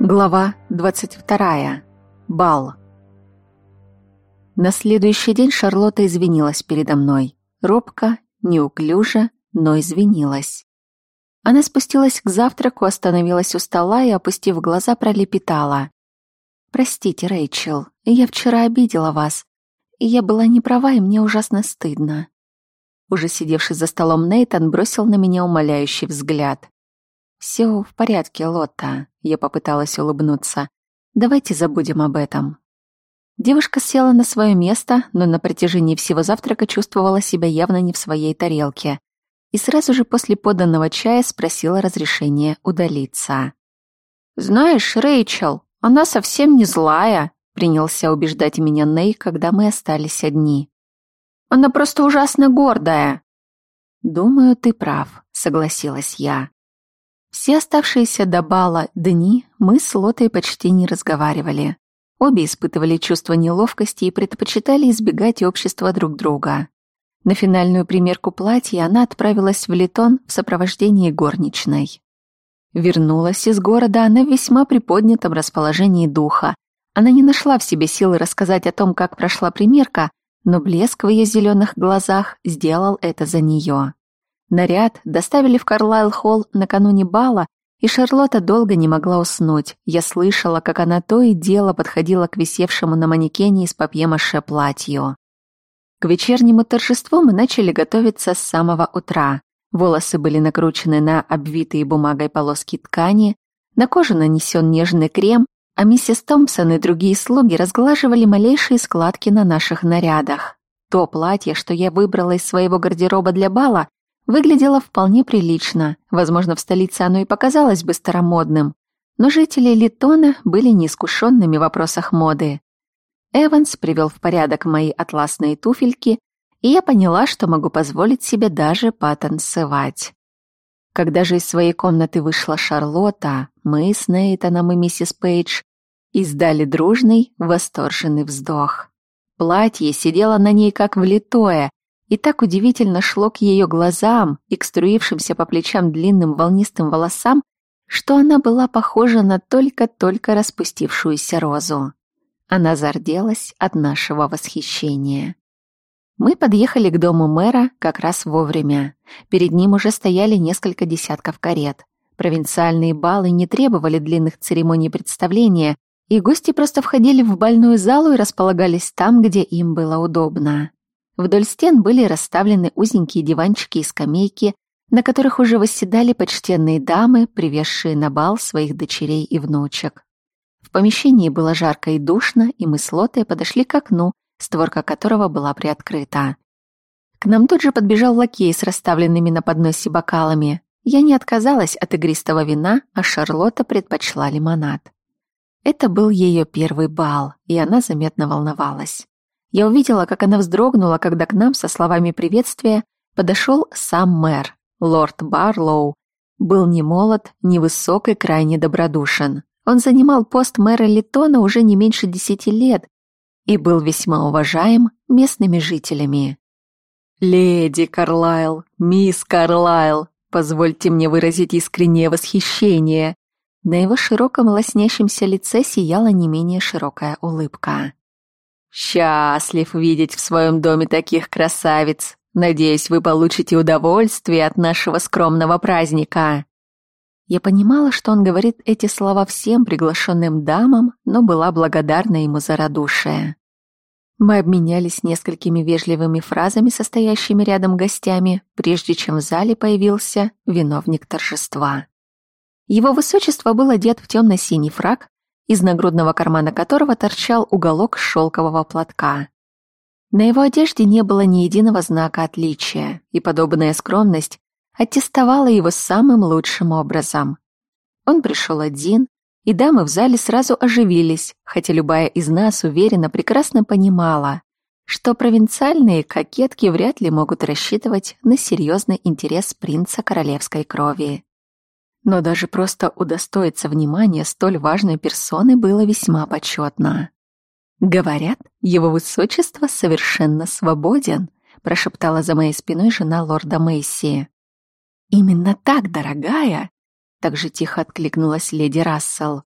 Глава 22. Бал. На следующий день Шарлотта извинилась передо мной. Робко, неуклюже, но извинилась. Она спустилась к завтраку, остановилась у стола и, опустив глаза, пролепетала. «Простите, Рэйчел, я вчера обидела вас. Я была не права, и мне ужасно стыдно». Уже сидевший за столом Нейтан бросил на меня умоляющий взгляд. «Все в порядке, Лотта», — я попыталась улыбнуться. «Давайте забудем об этом». Девушка села на свое место, но на протяжении всего завтрака чувствовала себя явно не в своей тарелке. И сразу же после поданного чая спросила разрешения удалиться. «Знаешь, Рэйчел, она совсем не злая», — принялся убеждать меня Ней, когда мы остались одни. «Она просто ужасно гордая». «Думаю, ты прав», — согласилась я. Все оставшиеся до бала дни мы с Лотой почти не разговаривали. Обе испытывали чувство неловкости и предпочитали избегать общества друг друга. На финальную примерку платья она отправилась в Литон в сопровождении горничной. Вернулась из города она в весьма приподнятом расположении духа. Она не нашла в себе силы рассказать о том, как прошла примерка, но блеск в ее зеленых глазах сделал это за нее. Наряд доставили в Карлайл-холл накануне бала, и Шарлотта долго не могла уснуть. Я слышала, как она то и дело подходила к висевшему на манекене из папье-маше платью. К вечернему торжеству мы начали готовиться с самого утра. Волосы были накручены на обвитые бумагой полоски ткани, на кожу нанесен нежный крем, а миссис Томпсон и другие слуги разглаживали малейшие складки на наших нарядах. То платье, что я выбрала из своего гардероба для бала, Выглядело вполне прилично, возможно, в столице оно и показалось бы старомодным, но жители Литона были неискушенными в вопросах моды. Эванс привел в порядок мои атласные туфельки, и я поняла, что могу позволить себе даже потанцевать. Когда же из своей комнаты вышла Шарлотта, мы с Нейтаном и миссис Пейдж издали дружный, восторженный вздох. Платье сидело на ней как влитое, и так удивительно шло к ее глазам и к струившимся по плечам длинным волнистым волосам, что она была похожа на только-только распустившуюся розу. Она зарделась от нашего восхищения. Мы подъехали к дому мэра как раз вовремя. Перед ним уже стояли несколько десятков карет. Провинциальные балы не требовали длинных церемоний представления, и гости просто входили в больную залу и располагались там, где им было удобно. Вдоль стен были расставлены узенькие диванчики и скамейки, на которых уже восседали почтенные дамы, привезшие на бал своих дочерей и внучек. В помещении было жарко и душно, и мы с Лотой подошли к окну, створка которого была приоткрыта. К нам тут же подбежал лакей с расставленными на подносе бокалами. Я не отказалась от игристого вина, а Шарлотта предпочла лимонад. Это был ее первый бал, и она заметно волновалась. Я увидела, как она вздрогнула, когда к нам со словами приветствия подошел сам мэр, лорд Барлоу. Был не молод, не высок и крайне добродушен. Он занимал пост мэра Литона уже не меньше десяти лет и был весьма уважаем местными жителями. «Леди Карлайл, мисс Карлайл, позвольте мне выразить искреннее восхищение». На его широком лоснящемся лице сияла не менее широкая улыбка. Счастлив видеть в своем доме таких красавиц. Надеюсь, вы получите удовольствие от нашего скромного праздника. Я понимала, что он говорит эти слова всем приглашенным дамам, но была благодарна ему за радушие. Мы обменялись несколькими вежливыми фразами, состоящими рядом гостями, прежде чем в зале появился виновник торжества. Его высочество был одет в темно-синий фрак, из нагрудного кармана которого торчал уголок шелкового платка. На его одежде не было ни единого знака отличия, и подобная скромность аттестовала его самым лучшим образом. Он пришел один, и дамы в зале сразу оживились, хотя любая из нас уверенно прекрасно понимала, что провинциальные кокетки вряд ли могут рассчитывать на серьезный интерес принца королевской крови но даже просто удостоиться внимания столь важной персоны было весьма почетно. «Говорят, его высочество совершенно свободен», прошептала за моей спиной жена лорда Мэйси. «Именно так, дорогая!» Так же тихо откликнулась леди Рассел.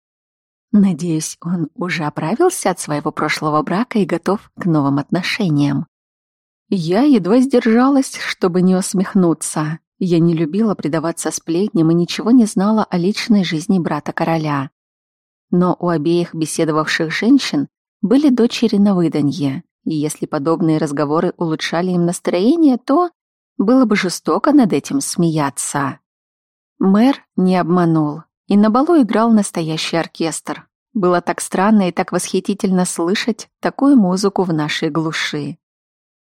Надеюсь, он уже оправился от своего прошлого брака и готов к новым отношениям. Я едва сдержалась, чтобы не усмехнуться. Я не любила предаваться сплетням и ничего не знала о личной жизни брата короля. Но у обеих беседовавших женщин были дочери на выданье, и если подобные разговоры улучшали им настроение, то было бы жестоко над этим смеяться. Мэр не обманул, и на балу играл настоящий оркестр. Было так странно и так восхитительно слышать такую музыку в нашей глуши.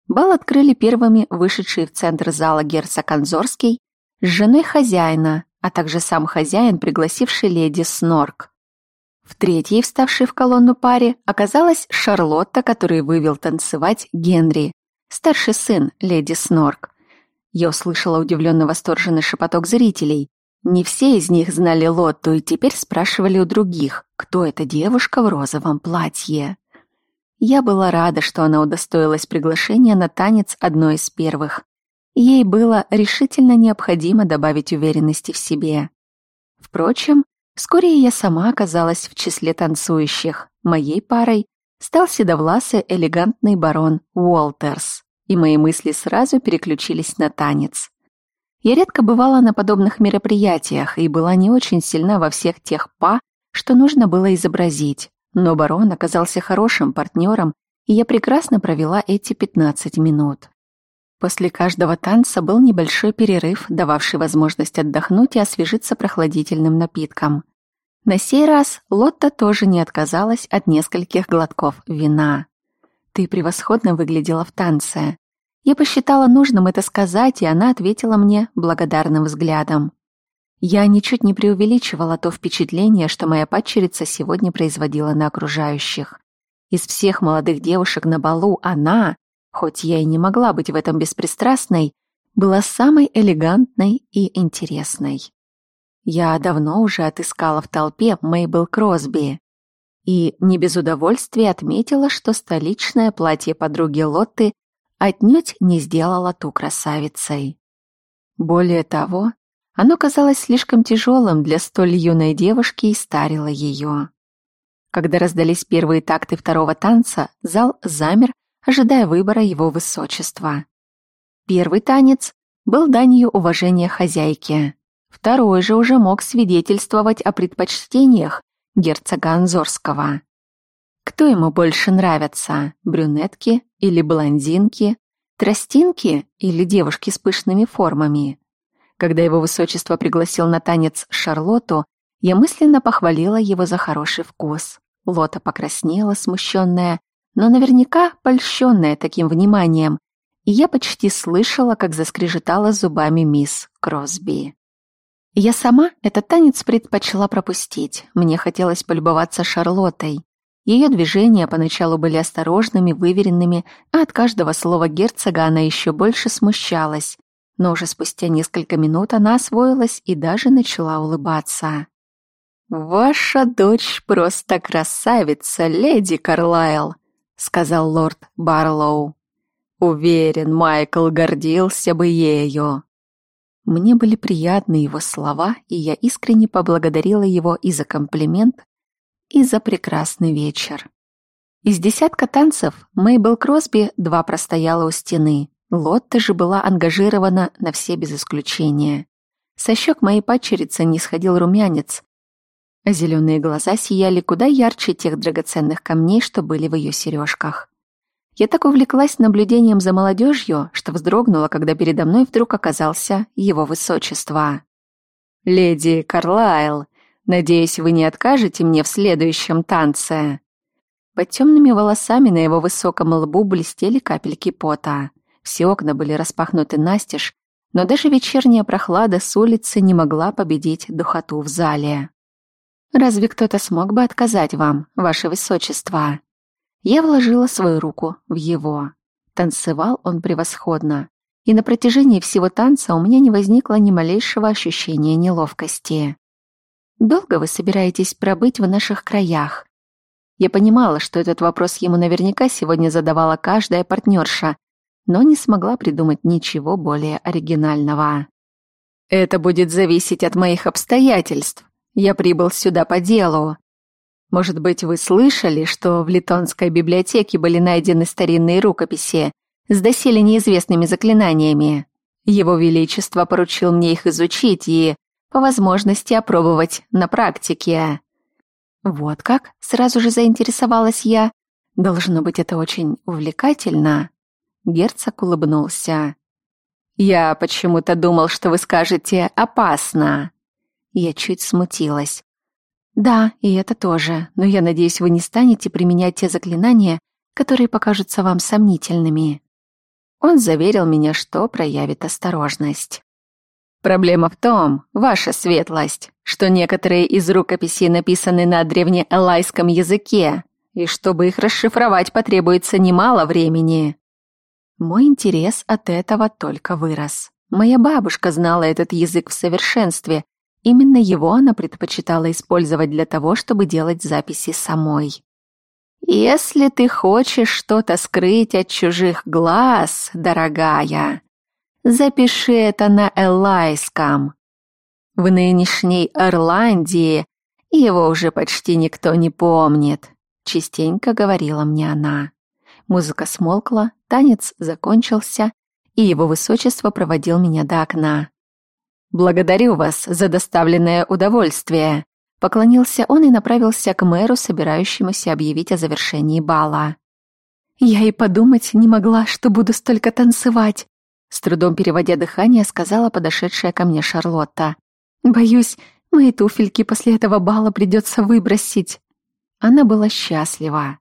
Бал открыли первыми вышедшие в центр зала герцог Анзорский с женой хозяина, а также сам хозяин, пригласивший леди Снорк. В третьей, вставшей в колонну паре, оказалась Шарлотта, который вывел танцевать Генри, старший сын леди Снорк. Я услышала удивленно восторженный шепоток зрителей. Не все из них знали Лотту и теперь спрашивали у других, кто эта девушка в розовом платье. Я была рада, что она удостоилась приглашения на танец одной из первых. Ей было решительно необходимо добавить уверенности в себе. Впрочем, вскоре я сама оказалась в числе танцующих. Моей парой стал седовласый элегантный барон Уолтерс, и мои мысли сразу переключились на танец. Я редко бывала на подобных мероприятиях и была не очень сильна во всех тех па, что нужно было изобразить. Но барон оказался хорошим партнером, и я прекрасно провела эти 15 минут. После каждого танца был небольшой перерыв, дававший возможность отдохнуть и освежиться прохладительным напитком. На сей раз Лотта тоже не отказалась от нескольких глотков вина. «Ты превосходно выглядела в танце». Я посчитала нужным это сказать, и она ответила мне благодарным взглядом. Я ничуть не преувеличивала то впечатление, что моя падчерица сегодня производила на окружающих. Из всех молодых девушек на балу она, хоть я и не могла быть в этом беспристрастной, была самой элегантной и интересной. Я давно уже отыскала в толпе Мейбл Кросби и не без удовольствия отметила, что столичное платье подруги Лотты отнюдь не сделало ту красавицей. Более того, оно казалось слишком тяжелым для столь юной девушки и старило ее. Когда раздались первые такты второго танца, зал замер, ожидая выбора его высочества. Первый танец был данью уважения хозяйке. Второй же уже мог свидетельствовать о предпочтениях герцога Анзорского. Кто ему больше нравятся, брюнетки или блондинки, тростинки или девушки с пышными формами? Когда его высочество пригласил на танец Шарлотту, я мысленно похвалила его за хороший вкус. Лота покраснела, смущенная, но наверняка польщенная таким вниманием, и я почти слышала, как заскрежетала зубами мисс Кросби. Я сама этот танец предпочла пропустить. Мне хотелось полюбоваться Шарлоттой. Ее движения поначалу были осторожными, выверенными, а от каждого слова герцога она еще больше смущалась, но уже спустя несколько минут она освоилась и даже начала улыбаться. «Ваша дочь просто красавица, леди Карлайл», — сказал лорд Барлоу. «Уверен, Майкл гордился бы ею». Мне были приятны его слова, и я искренне поблагодарила его и за комплимент, и за прекрасный вечер. Из десятка танцев Мейбл Кросби два простояла у стены, Лотта же была ангажирована на все без исключения. Со щек моей падчерицы не сходил румянец, а зеленые глаза сияли куда ярче тех драгоценных камней, что были в ее сережках. Я так увлеклась наблюдением за молодежью, что вздрогнула, когда передо мной вдруг оказался его высочество. «Леди Карлайл, надеюсь, вы не откажете мне в следующем танце?» Под темными волосами на его высоком лбу блестели капельки пота. Все окна были распахнуты настежь, но даже вечерняя прохлада с улицы не могла победить духоту в зале. «Разве кто-то смог бы отказать вам, ваше высочество?» Я вложила свою руку в его. Танцевал он превосходно, и на протяжении всего танца у меня не возникло ни малейшего ощущения неловкости. «Долго вы собираетесь пробыть в наших краях?» Я понимала, что этот вопрос ему наверняка сегодня задавала каждая партнерша, но не смогла придумать ничего более оригинального. «Это будет зависеть от моих обстоятельств. Я прибыл сюда по делу». Может быть, вы слышали, что в Литонской библиотеке были найдены старинные рукописи с доселе неизвестными заклинаниями. Его Величество поручил мне их изучить и, по возможности, опробовать на практике. Вот как? Сразу же заинтересовалась я. Должно быть, это очень увлекательно. Герцог улыбнулся. Я почему-то думал, что вы скажете «опасно». Я чуть смутилась. Да, и это тоже, но я надеюсь, вы не станете применять те заклинания, которые покажутся вам сомнительными. Он заверил меня, что проявит осторожность. Проблема в том, ваша светлость, что некоторые из рукописей написаны на древнеэлайском языке, и чтобы их расшифровать потребуется немало времени. Мой интерес от этого только вырос. Моя бабушка знала этот язык в совершенстве. Именно его она предпочитала использовать для того, чтобы делать записи самой. Если ты хочешь что-то скрыть от чужих глаз, дорогая, запиши это на элайском. В нынешней Ирландии его уже почти никто не помнит, частенько говорила мне она. Музыка смолкла, танец закончился, и его высочество проводил меня до окна. «Благодарю вас за доставленное удовольствие», Поклонился он и направился к мэру, собирающемуся объявить о завершении бала. «Я и подумать не могла, что буду столько танцевать», с трудом переводя дыхание, сказала подошедшая ко мне Шарлотта. «Боюсь, мои туфельки после этого бала придется выбросить». Она была счастлива.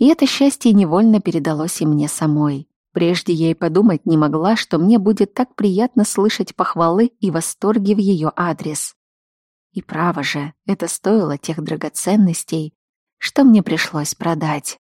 И это счастье невольно передалось и мне самой. Прежде я и подумать не могла, что мне будет так приятно слышать похвалы и восторги в ее адрес. И право же, это стоило тех драгоценностей, что мне пришлось продать.